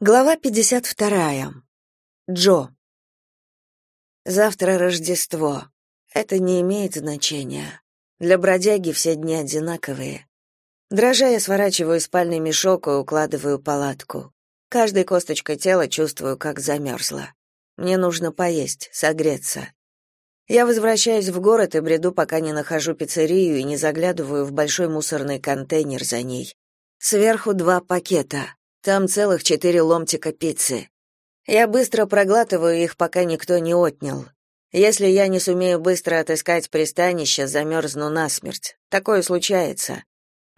Глава 52. Джо. Завтра Рождество. Это не имеет значения. Для бродяги все дни одинаковые. Дрожа я сворачиваю спальный мешок и укладываю палатку. Каждой косточкой тела чувствую, как замерзла. Мне нужно поесть, согреться. Я возвращаюсь в город и бреду, пока не нахожу пиццерию и не заглядываю в большой мусорный контейнер за ней. Сверху два пакета. Там целых четыре ломтика пиццы. Я быстро проглатываю их, пока никто не отнял. Если я не сумею быстро отыскать пристанище, замерзну насмерть. Такое случается.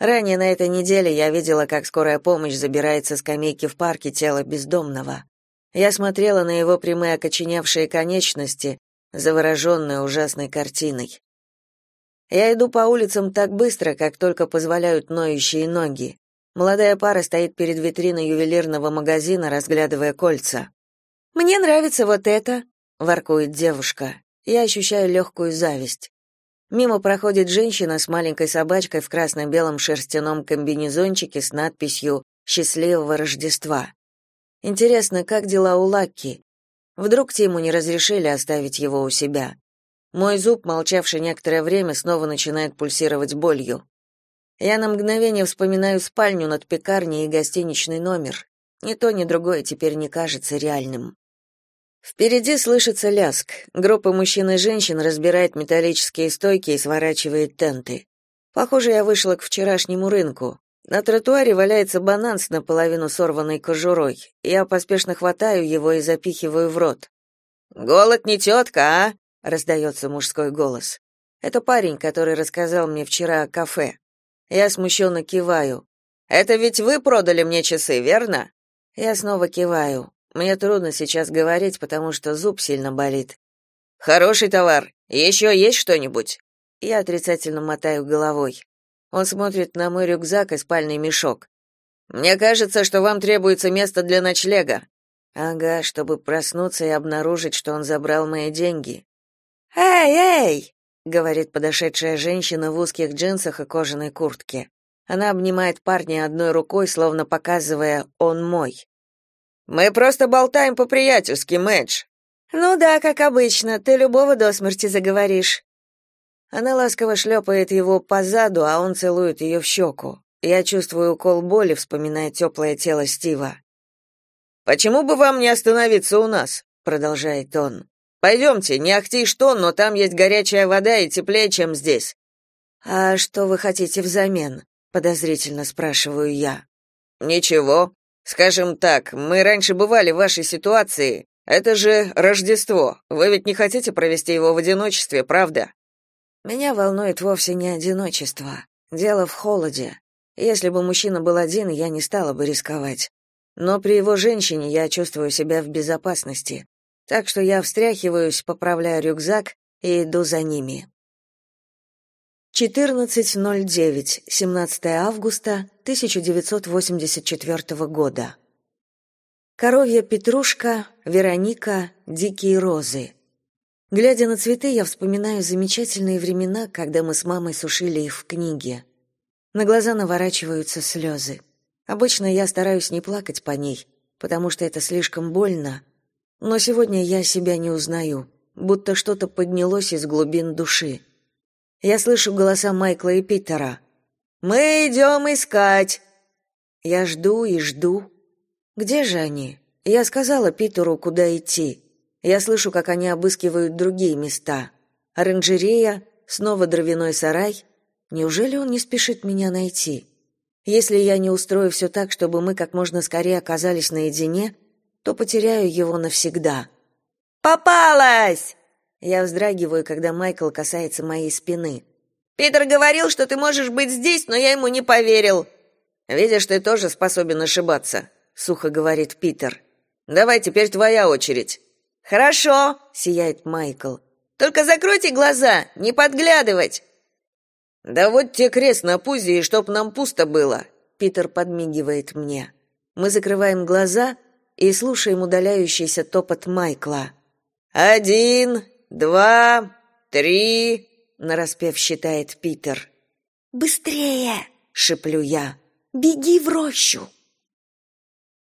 Ранее на этой неделе я видела, как скорая помощь забирает со скамейки в парке тело бездомного. Я смотрела на его прямые окоченевшие конечности, завороженная ужасной картиной. Я иду по улицам так быстро, как только позволяют ноющие ноги. Молодая пара стоит перед витриной ювелирного магазина, разглядывая кольца. «Мне нравится вот это», — воркует девушка. Я ощущаю легкую зависть. Мимо проходит женщина с маленькой собачкой в красно-белом шерстяном комбинезончике с надписью «Счастливого Рождества». Интересно, как дела у Лакки? Вдруг Тиму не разрешили оставить его у себя? Мой зуб, молчавший некоторое время, снова начинает пульсировать болью. Я на мгновение вспоминаю спальню над пекарней и гостиничный номер. Ни то, ни другое теперь не кажется реальным. Впереди слышится ляск. Группа мужчин и женщин разбирает металлические стойки и сворачивает тенты. Похоже, я вышла к вчерашнему рынку. На тротуаре валяется банан с наполовину сорванной кожурой. Я поспешно хватаю его и запихиваю в рот. «Голод не тетка, а?» — раздается мужской голос. Это парень, который рассказал мне вчера о кафе. Я смущенно киваю. Это ведь вы продали мне часы, верно? Я снова киваю. Мне трудно сейчас говорить, потому что зуб сильно болит. Хороший товар. Еще есть что-нибудь? Я отрицательно мотаю головой. Он смотрит на мой рюкзак и спальный мешок. Мне кажется, что вам требуется место для ночлега. Ага, чтобы проснуться и обнаружить, что он забрал мои деньги. Эй, эй! Говорит подошедшая женщина в узких джинсах и кожаной куртке. Она обнимает парня одной рукой, словно показывая «он мой». «Мы просто болтаем по-приятельски, Мэдж». «Ну да, как обычно, ты любого до смерти заговоришь». Она ласково шлепает его по заду, а он целует ее в щеку. Я чувствую укол боли, вспоминая теплое тело Стива. «Почему бы вам не остановиться у нас?» — продолжает он. Пойдемте, не ахти что, но там есть горячая вода и теплее, чем здесь. А что вы хотите взамен? подозрительно спрашиваю я. Ничего. Скажем так, мы раньше бывали в вашей ситуации. Это же Рождество. Вы ведь не хотите провести его в одиночестве, правда? Меня волнует вовсе не одиночество. Дело в холоде. Если бы мужчина был один, я не стала бы рисковать. Но при его женщине я чувствую себя в безопасности так что я встряхиваюсь, поправляю рюкзак и иду за ними. 14.09, 17 августа 1984 года. Коровья петрушка, Вероника, дикие розы. Глядя на цветы, я вспоминаю замечательные времена, когда мы с мамой сушили их в книге. На глаза наворачиваются слезы. Обычно я стараюсь не плакать по ней, потому что это слишком больно, но сегодня я себя не узнаю, будто что-то поднялось из глубин души. Я слышу голоса Майкла и Питера. «Мы идем искать!» Я жду и жду. Где же они? Я сказала Питеру, куда идти. Я слышу, как они обыскивают другие места. Оранжерея, снова дровяной сарай. Неужели он не спешит меня найти? Если я не устрою все так, чтобы мы как можно скорее оказались наедине, то потеряю его навсегда. Попалась! Я вздрагиваю, когда Майкл касается моей спины. Питер говорил, что ты можешь быть здесь, но я ему не поверил. Видишь, ты тоже способен ошибаться, сухо говорит Питер. Давай теперь твоя очередь. Хорошо, сияет Майкл. Только закройте глаза, не подглядывать. Да вот тебе крест на пузе, и чтоб нам пусто было. Питер подмигивает мне. Мы закрываем глаза, и слушаем удаляющийся топот Майкла. «Один, два, три», — нараспев считает Питер. «Быстрее!» — шеплю я. «Беги в рощу!»